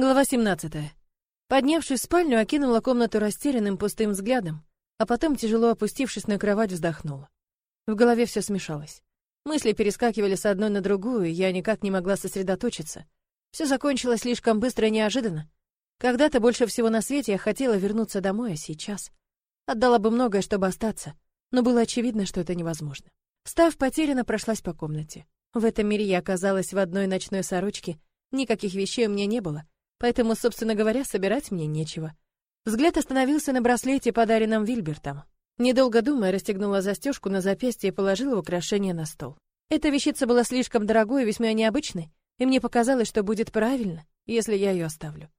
Глава 17. Поднявшись в спальню, окинула комнату растерянным пустым взглядом, а потом, тяжело опустившись на кровать, вздохнула. В голове все смешалось. Мысли перескакивали с одной на другую, и я никак не могла сосредоточиться. Все закончилось слишком быстро и неожиданно. Когда-то больше всего на свете я хотела вернуться домой, а сейчас отдала бы многое, чтобы остаться, но было очевидно, что это невозможно. Став потеряна, прошлась по комнате. В этом мире я оказалась в одной ночной сорочке, никаких вещей у меня не было — поэтому, собственно говоря, собирать мне нечего. Взгляд остановился на браслете, подаренном Вильбертом. Недолго думая, расстегнула застежку на запястье и положила украшение на стол. Эта вещица была слишком дорогой и весьма необычной, и мне показалось, что будет правильно, если я ее оставлю.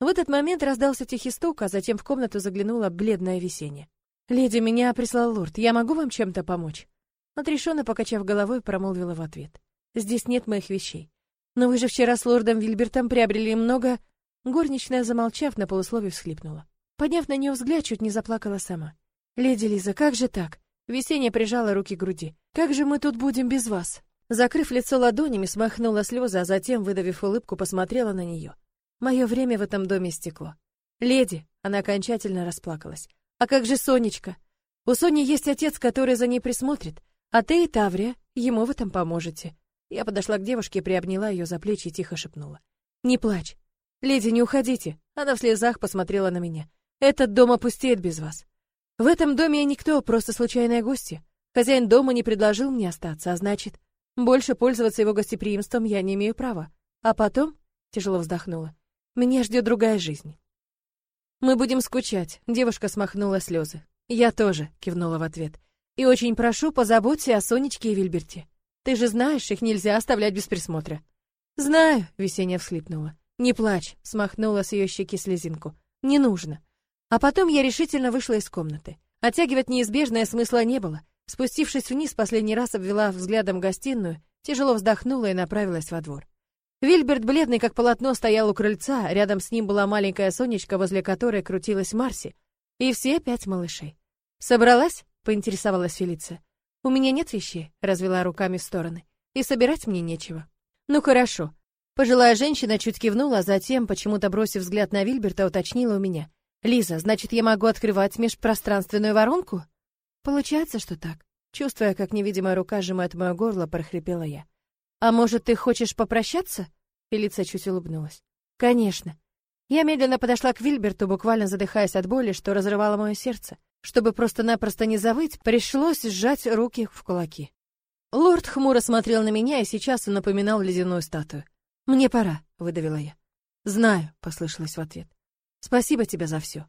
В этот момент раздался тихий стук, а затем в комнату заглянула бледная весенняя. «Леди, меня прислал лорд. Я могу вам чем-то помочь?» Отрешенно покачав головой, промолвила в ответ. «Здесь нет моих вещей. Но вы же вчера с лордом Вильбертом приобрели много...» Горничная, замолчав, на полусловие всхлипнула. Подняв на нее взгляд, чуть не заплакала сама. «Леди Лиза, как же так?» Весенняя прижала руки к груди. «Как же мы тут будем без вас?» Закрыв лицо ладонями, смахнула слезы, а затем, выдавив улыбку, посмотрела на нее. Мое время в этом доме стекло. «Леди!» — она окончательно расплакалась. «А как же Сонечка? У Сони есть отец, который за ней присмотрит, а ты и Таврия ему в этом поможете. Я подошла к девушке, приобняла ее за плечи и тихо шепнула. «Не плачь. Леди, не уходите». Она в слезах посмотрела на меня. «Этот дом опустеет без вас. В этом доме я никто, просто случайная гостья. Хозяин дома не предложил мне остаться, а значит, больше пользоваться его гостеприимством я не имею права. А потом, тяжело вздохнула, меня ждет другая жизнь. Мы будем скучать. Девушка смахнула слезы. Я тоже, кивнула в ответ. И очень прошу, позаботься о Сонечке и Вильберте. Ты же знаешь, их нельзя оставлять без присмотра. Знаю, Весенняя всхлипнула. Не плачь, смахнула с ее щеки слезинку. Не нужно. А потом я решительно вышла из комнаты. Оттягивать неизбежное смысла не было. Спустившись вниз, последний раз обвела взглядом гостиную, тяжело вздохнула и направилась во двор. Вильберт, бледный как полотно, стоял у крыльца, рядом с ним была маленькая Сонечка, возле которой крутилась Марси, и все пять малышей. «Собралась?» — поинтересовалась Фелиция. У меня нет вещей, развела руками в стороны. И собирать мне нечего. Ну хорошо. Пожилая женщина чуть кивнула, а затем, почему-то бросив взгляд на Вильберта, уточнила у меня: "Лиза, значит, я могу открывать межпространственную воронку?" Получается, что так. Чувствуя, как невидимая рука сжимает мое горло, прохрипела я. А может, ты хочешь попрощаться? Фелиция чуть улыбнулась. Конечно. Я медленно подошла к Вильберту, буквально задыхаясь от боли, что разрывало мое сердце. Чтобы просто-напросто не завыть, пришлось сжать руки в кулаки. Лорд хмуро смотрел на меня, и сейчас он напоминал ледяную статую. «Мне пора», — выдавила я. «Знаю», — послышалось в ответ. «Спасибо тебе за все».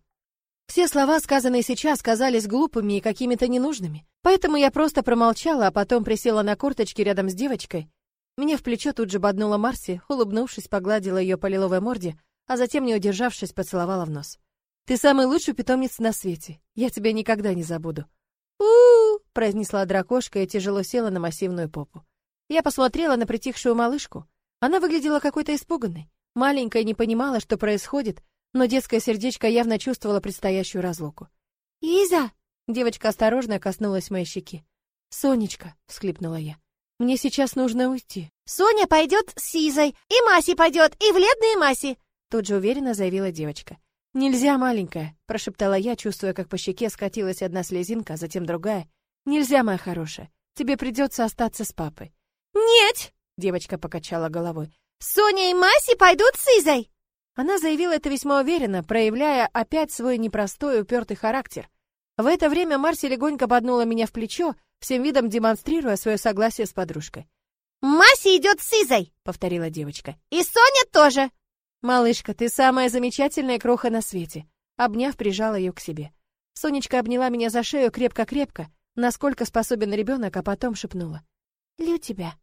Все слова, сказанные сейчас, казались глупыми и какими-то ненужными, поэтому я просто промолчала, а потом присела на корточки рядом с девочкой. Мне в плечо тут же боднула Марси, улыбнувшись, погладила ее по лиловой морде, а затем, не удержавшись, поцеловала в нос. Ты самый лучший питомец на свете. Я тебя никогда не забуду. У, произнесла дракошка и тяжело села на массивную попу. Я посмотрела на притихшую малышку. Она выглядела какой-то испуганной. Маленькая не понимала, что происходит, но детское сердечко явно чувствовало предстоящую разлуку. «Иза!» — девочка осторожно коснулась моей щеки. «Сонечка!» — всхлипнула я. «Мне сейчас нужно уйти». «Соня пойдет с Изой, и Маси пойдет, и вредные Маси!» Тут же уверенно заявила девочка. «Нельзя, маленькая», — прошептала я, чувствуя, как по щеке скатилась одна слезинка, а затем другая. «Нельзя, моя хорошая. Тебе придется остаться с папой». «Нет!» — девочка покачала головой. «Соня и Маси пойдут с Изой!» Она заявила это весьма уверенно, проявляя опять свой непростой упертый характер. В это время Марси легонько поднула меня в плечо, всем видом демонстрируя свое согласие с подружкой. «Маси идет с Изой!» — повторила девочка. «И Соня тоже!» «Малышка, ты самая замечательная кроха на свете!» Обняв, прижала ее к себе. Сонечка обняла меня за шею крепко-крепко, насколько способен ребенок, а потом шепнула. «Лю тебя».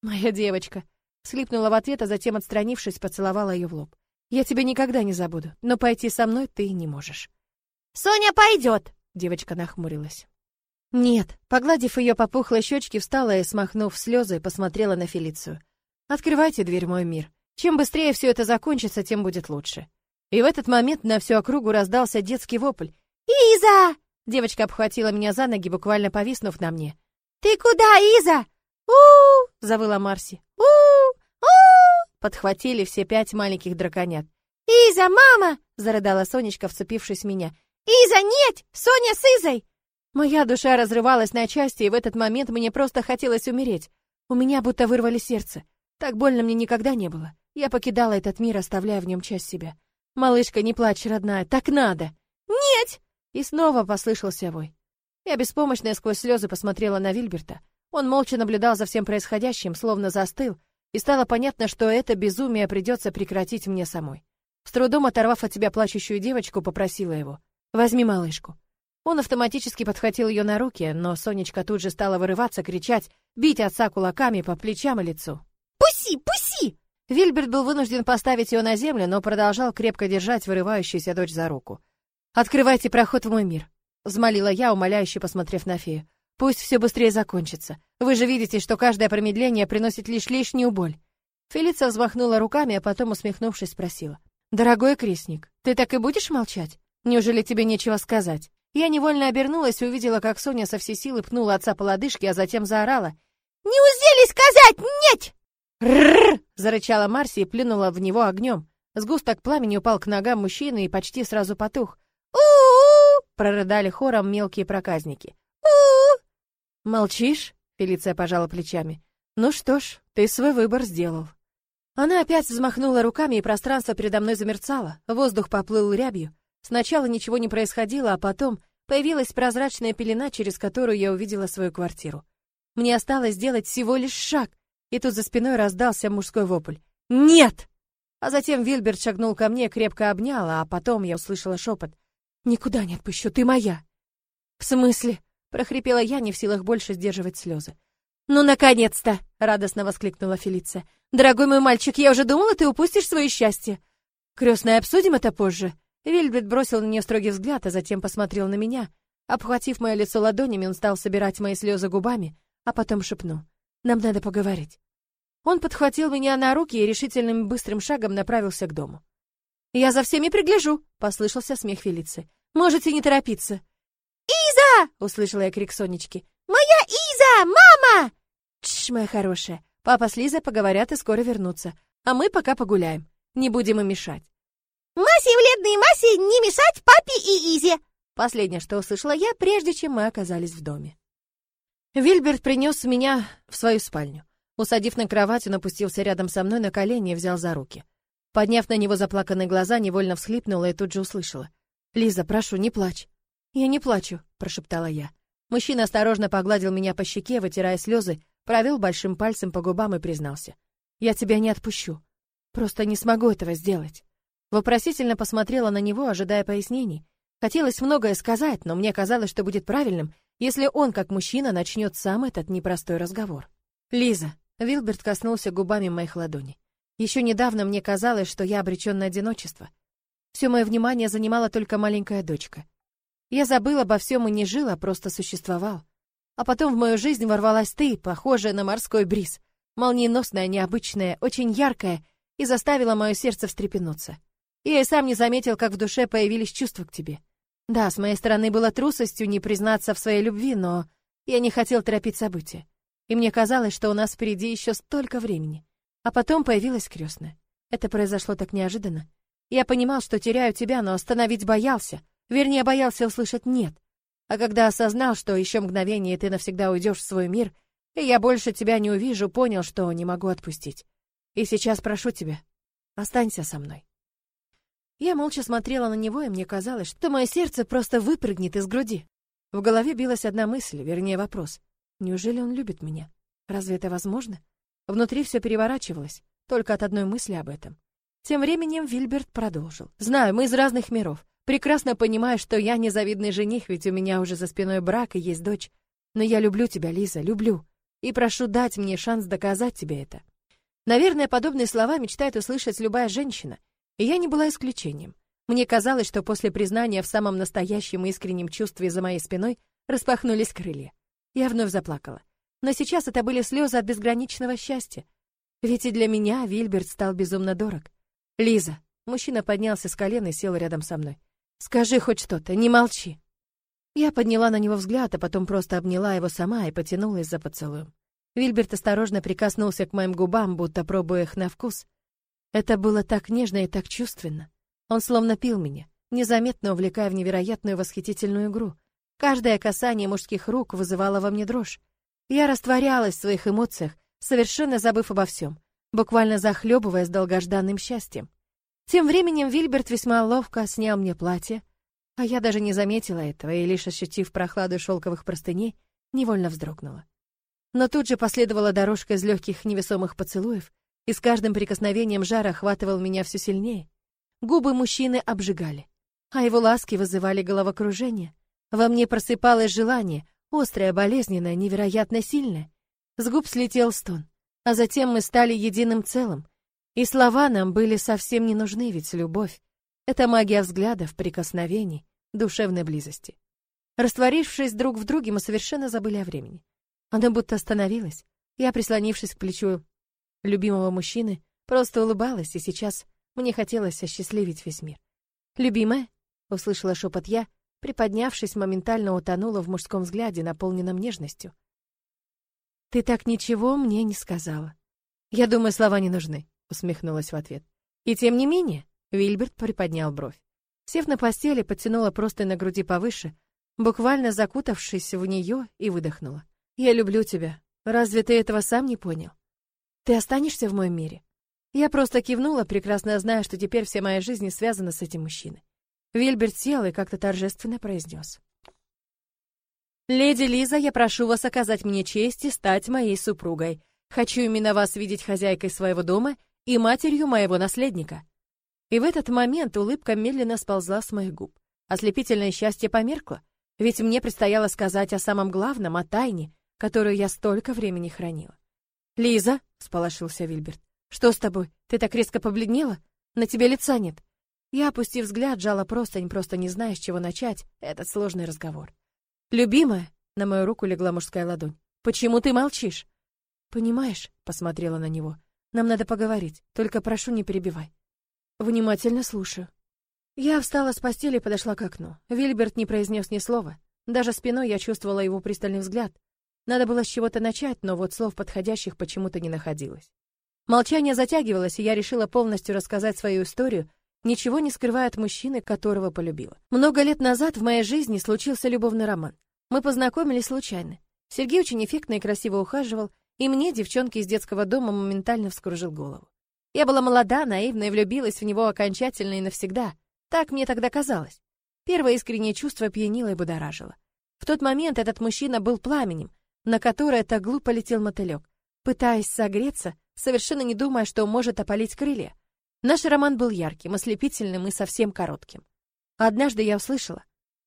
«Моя девочка!» Слипнула в ответ, а затем, отстранившись, поцеловала ее в лоб. «Я тебя никогда не забуду, но пойти со мной ты не можешь». «Соня пойдет!» Девочка нахмурилась. «Нет». Погладив ее по пухлой щечке, встала и, смахнув слезы, посмотрела на Фелицию. «Открывайте дверь мой мир. Чем быстрее все это закончится, тем будет лучше. И в этот момент на всю округу раздался детский вопль. «Иза!» Девочка обхватила меня за ноги, буквально повиснув на мне. «Ты куда, Иза?» «У-у-у!» — завыла Марси. «У-у-у!» подхватили все пять маленьких драконят. «Иза, мама!» — зарыдала Сонечка, вцепившись в меня. «Иза, нет! Соня с Изой!» Моя душа разрывалась на части, и в этот момент мне просто хотелось умереть. У меня будто вырвали сердце. Так больно мне никогда не было. Я покидала этот мир, оставляя в нем часть себя. «Малышка, не плачь, родная, так надо!» «Нет!» И снова послышался вой. Я беспомощно сквозь слезы посмотрела на Вильберта. Он молча наблюдал за всем происходящим, словно застыл, и стало понятно, что это безумие придется прекратить мне самой. С трудом оторвав от себя плачущую девочку, попросила его. «Возьми малышку». Он автоматически подхватил ее на руки, но Сонечка тут же стала вырываться, кричать, бить отца кулаками по плечам и лицу. «Пуси, пуси!» Вильберт был вынужден поставить ее на землю, но продолжал крепко держать вырывающуюся дочь за руку. «Открывайте проход в мой мир», — взмолила я, умоляюще посмотрев на фею. «Пусть все быстрее закончится. Вы же видите, что каждое промедление приносит лишь лишнюю боль». Фелиция взмахнула руками, а потом, усмехнувшись, спросила. «Дорогой крестник, ты так и будешь молчать? Неужели тебе нечего сказать?» Я невольно обернулась и увидела, как Соня со всей силы пнула отца по лодыжке, а затем заорала. «Неужели сказать нет?» «Рррр!» — зарычала Марси и плюнула в него огнем. Сгусток пламени упал к ногам мужчины и почти сразу потух. «У-у-у!» — прорыдали хором мелкие проказники. «У-у-у!» «Молчишь?» — Фелиция пожала плечами. «Ну что ж, ты свой выбор сделал». Она опять взмахнула руками, и пространство передо мной замерцало. Воздух поплыл рябью. Сначала ничего не происходило, а потом появилась прозрачная пелена, через которую я увидела свою квартиру. Мне осталось сделать всего лишь шаг, и тут за спиной раздался мужской вопль. «Нет!» А затем Вильберт шагнул ко мне, крепко обнял, а потом я услышала шепот. «Никуда не отпущу, ты моя!» «В смысле?» — прохрипела я, не в силах больше сдерживать слезы. «Ну, наконец-то!» — радостно воскликнула Фелиция. «Дорогой мой мальчик, я уже думала, ты упустишь свое счастье!» «Крестная, обсудим это позже!» Вильберт бросил на нее строгий взгляд, а затем посмотрел на меня. Обхватив мое лицо ладонями, он стал собирать мои слезы губами, а потом шепнул. «Нам надо поговорить». Он подхватил меня на руки и решительным быстрым шагом направился к дому. «Я за всеми пригляжу!» — послышался смех Фелиции. «Можете не торопиться!» «Иза!» — услышала я крик Сонечки. «Моя Иза! Мама!» Тш, моя хорошая. Папа с Лизой поговорят и скоро вернутся. А мы пока погуляем. Не будем им мешать. Масе, вредные Масе, не мешать папе и Изе. Последнее, что услышала я, прежде чем мы оказались в доме. Вильберт принес меня в свою спальню. Усадив на кровать, он опустился рядом со мной на колени и взял за руки. Подняв на него заплаканные глаза, невольно всхлипнула и тут же услышала. «Лиза, прошу, не плачь». «Я не плачу», — прошептала я. Мужчина осторожно погладил меня по щеке, вытирая слезы, провел большим пальцем по губам и признался. «Я тебя не отпущу. Просто не смогу этого сделать». Вопросительно посмотрела на него, ожидая пояснений. Хотелось многое сказать, но мне казалось, что будет правильным, если он, как мужчина, начнет сам этот непростой разговор. «Лиза», — Вилберт коснулся губами моих ладоней. «Еще недавно мне казалось, что я обречен на одиночество. Все мое внимание занимала только маленькая дочка. Я забыл обо всем и не жил, а просто существовал. А потом в мою жизнь ворвалась ты, похожая на морской бриз, молниеносная, необычная, очень яркая, и заставила мое сердце встрепенуться. Я и сам не заметил, как в душе появились чувства к тебе. Да, с моей стороны было трусостью не признаться в своей любви, но я не хотел торопить события. И мне казалось, что у нас впереди еще столько времени. А потом появилась крестная. Это произошло так неожиданно. Я понимал, что теряю тебя, но остановить боялся, Вернее, боялся услышать «нет». А когда осознал, что еще мгновение ты навсегда уйдешь в свой мир, и я больше тебя не увижу, понял, что не могу отпустить. И сейчас прошу тебя, останься со мной. Я молча смотрела на него, и мне казалось, что мое сердце просто выпрыгнет из груди. В голове билась одна мысль, вернее вопрос. Неужели он любит меня? Разве это возможно? Внутри все переворачивалось, только от одной мысли об этом. Тем временем Вильберт продолжил. «Знаю, мы из разных миров. Прекрасно понимаю, что я незавидный жених, ведь у меня уже за спиной брак и есть дочь. Но я люблю тебя, Лиза, люблю. И прошу дать мне шанс доказать тебе это. Наверное, подобные слова мечтает услышать любая женщина. И я не была исключением. Мне казалось, что после признания в самом настоящем искреннем чувстве за моей спиной распахнулись крылья. Я вновь заплакала. Но сейчас это были слезы от безграничного счастья. Ведь и для меня Вильберт стал безумно дорог. Лиза, мужчина поднялся с колена и сел рядом со мной. Скажи хоть что-то, не молчи. Я подняла на него взгляд, а потом просто обняла его сама и потянулась за поцелуем. Вильберт осторожно прикоснулся к моим губам, будто пробуя их на вкус. Это было так нежно и так чувственно. Он словно пил меня, незаметно увлекая в невероятную восхитительную игру. Каждое касание мужских рук вызывало во мне дрожь. Я растворялась в своих эмоциях, совершенно забыв обо всем, буквально захлебываясь долгожданным счастьем. Тем временем Вильберт весьма ловко снял мне платье, а я даже не заметила этого и, лишь ощутив прохладу шелковых простыней, невольно вздрогнула. Но тут же последовала дорожка из легких невесомых поцелуев, и с каждым прикосновением жар охватывал меня все сильнее. Губы мужчины обжигали, а его ласки вызывали головокружение. Во мне просыпалось желание, острое, болезненное, невероятно сильное. С губ слетел стон, а затем мы стали единым целым. И слова нам были совсем не нужны, ведь любовь — это магия взглядов, прикосновений, душевной близости. Растворившись друг в друге, мы совершенно забыли о времени. Оно будто остановилось. Я, прислонившись к плечу любимого мужчины, просто улыбалась, и сейчас мне хотелось осчастливить весь мир. «Любимая?» — услышала шепот я, приподнявшись, моментально утонула в мужском взгляде, наполненном нежностью. «Ты так ничего мне не сказала». «Я думаю, слова не нужны», — усмехнулась в ответ. «И тем не менее», — Вильберт приподнял бровь. Сев на постели, подтянула просто на груди повыше, буквально закутавшись в нее, и выдохнула. «Я люблю тебя. Разве ты этого сам не понял? Ты останешься в моем мире?» Я просто кивнула, прекрасно зная, что теперь вся моя жизнь связана с этим мужчиной. Вильберт сел и как-то торжественно произнес. «Леди Лиза, я прошу вас оказать мне честь и стать моей супругой. Хочу именно вас видеть хозяйкой своего дома и матерью моего наследника». И в этот момент улыбка медленно сползла с моих губ. Ослепительное счастье померкло, ведь мне предстояло сказать о самом главном, о тайне, которую я столько времени хранила. «Лиза», — сполошился Вильберт, — «что с тобой? Ты так резко побледнела? На тебе лица нет». Я, опустив взгляд, жала простынь, просто не зная, с чего начать этот сложный разговор. «Любимая!» — на мою руку легла мужская ладонь. «Почему ты молчишь?» «Понимаешь?» — посмотрела на него. «Нам надо поговорить, только прошу, не перебивай». «Внимательно слушаю». Я встала с постели и подошла к окну. Вильберт не произнес ни слова. Даже спиной я чувствовала его пристальный взгляд. Надо было с чего-то начать, но вот слов подходящих почему-то не находилось. Молчание затягивалось, и я решила полностью рассказать свою историю, ничего не скрывая от мужчины, которого полюбила. Много лет назад в моей жизни случился любовный роман. Мы познакомились случайно. Сергей очень эффектно и красиво ухаживал, и мне, девчонке из детского дома, моментально вскружил голову. Я была молода, наивна и влюбилась в него окончательно и навсегда. Так мне тогда казалось. Первое искреннее чувство пьянило и будоражило. В тот момент этот мужчина был пламенем, на которое так глупо летел мотылек, пытаясь согреться, совершенно не думая, что может опалить крылья. Наш роман был ярким, ослепительным и совсем коротким. Однажды я услышала,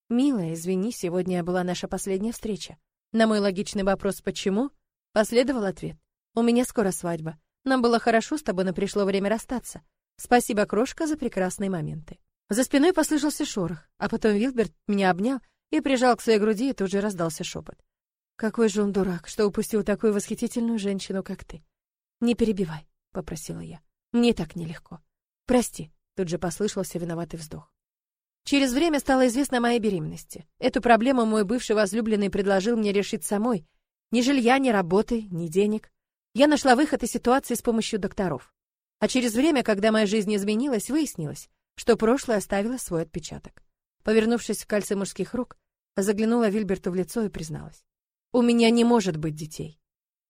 «Милая, извини, сегодня была наша последняя встреча». На мой логичный вопрос «почему?» последовал ответ. «У меня скоро свадьба. Нам было хорошо с тобой, но пришло время расстаться. Спасибо, крошка, за прекрасные моменты». За спиной послышался шорох, а потом Вилберт меня обнял и прижал к своей груди, и тут же раздался шепот. «Какой же он дурак, что упустил такую восхитительную женщину, как ты!» «Не перебивай», — попросила я. Мне так нелегко. Прости, тут же послышался виноватый вздох. Через время стало известно о моей беременности. Эту проблему мой бывший возлюбленный предложил мне решить самой. Ни жилья, ни работы, ни денег. Я нашла выход из ситуации с помощью докторов. А через время, когда моя жизнь изменилась, выяснилось, что прошлое оставило свой отпечаток. Повернувшись в кольце мужских рук, заглянула Вильберту в лицо и призналась. «У меня не может быть детей».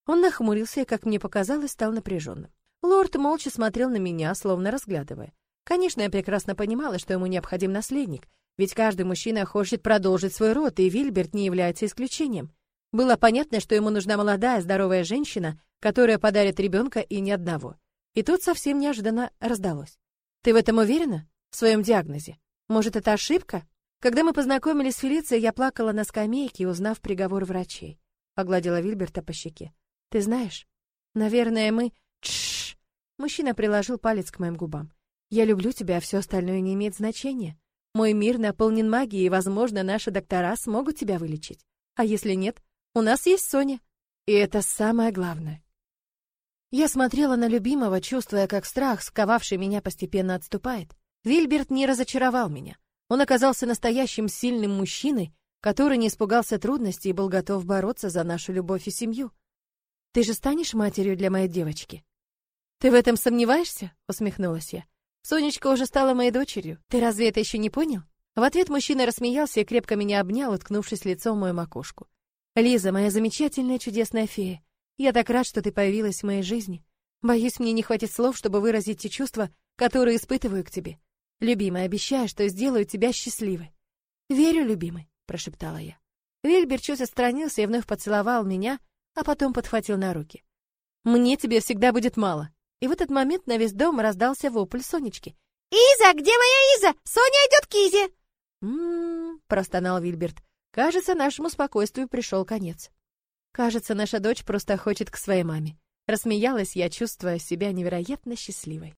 Он нахмурился и, как мне показалось, стал напряженным. Лорд молча смотрел на меня, словно разглядывая. Конечно, я прекрасно понимала, что ему необходим наследник, ведь каждый мужчина хочет продолжить свой род, и Вильберт не является исключением. Было понятно, что ему нужна молодая, здоровая женщина, которая подарит ребенка и ни одного. И тут совсем неожиданно раздалось. «Ты в этом уверена? В своем диагнозе? Может, это ошибка?» Когда мы познакомились с Фелицией, я плакала на скамейке, узнав приговор врачей. Погладила Вильберта по щеке. «Ты знаешь, наверное, мы...» Тш! Мужчина приложил палец к моим губам. «Я люблю тебя, а все остальное не имеет значения. Мой мир наполнен магией, и, возможно, наши доктора смогут тебя вылечить. А если нет, у нас есть Соня. И это самое главное». Я смотрела на любимого, чувствуя, как страх, сковавший меня, постепенно отступает. Вильберт не разочаровал меня. Он оказался настоящим сильным мужчиной, который не испугался трудностей и был готов бороться за нашу любовь и семью. «Ты же станешь матерью для моей девочки?» Ты в этом сомневаешься? усмехнулась я. Сонечка уже стала моей дочерью. Ты разве это еще не понял? В ответ мужчина рассмеялся и крепко меня обнял, уткнувшись лицом в мою макушку. Лиза, моя замечательная чудесная фея. Я так рад, что ты появилась в моей жизни. Боюсь, мне не хватит слов, чтобы выразить те чувства, которые испытываю к тебе. Любимая, обещаю, что сделаю тебя счастливой. Верю, любимый, прошептала я. Вильбер чуть отстранился и вновь поцеловал меня, а потом подхватил на руки. Мне тебе всегда будет мало. И в этот момент на весь дом раздался вопль Сонечки. Иза, где моя Иза? Соня идет к Изе. «М-м-м», простонал Вильберт. «Кажется, нашему спокойствию пришел конец. Кажется, наша дочь просто хочет к своей маме». Рассмеялась я, чувствуя себя невероятно счастливой.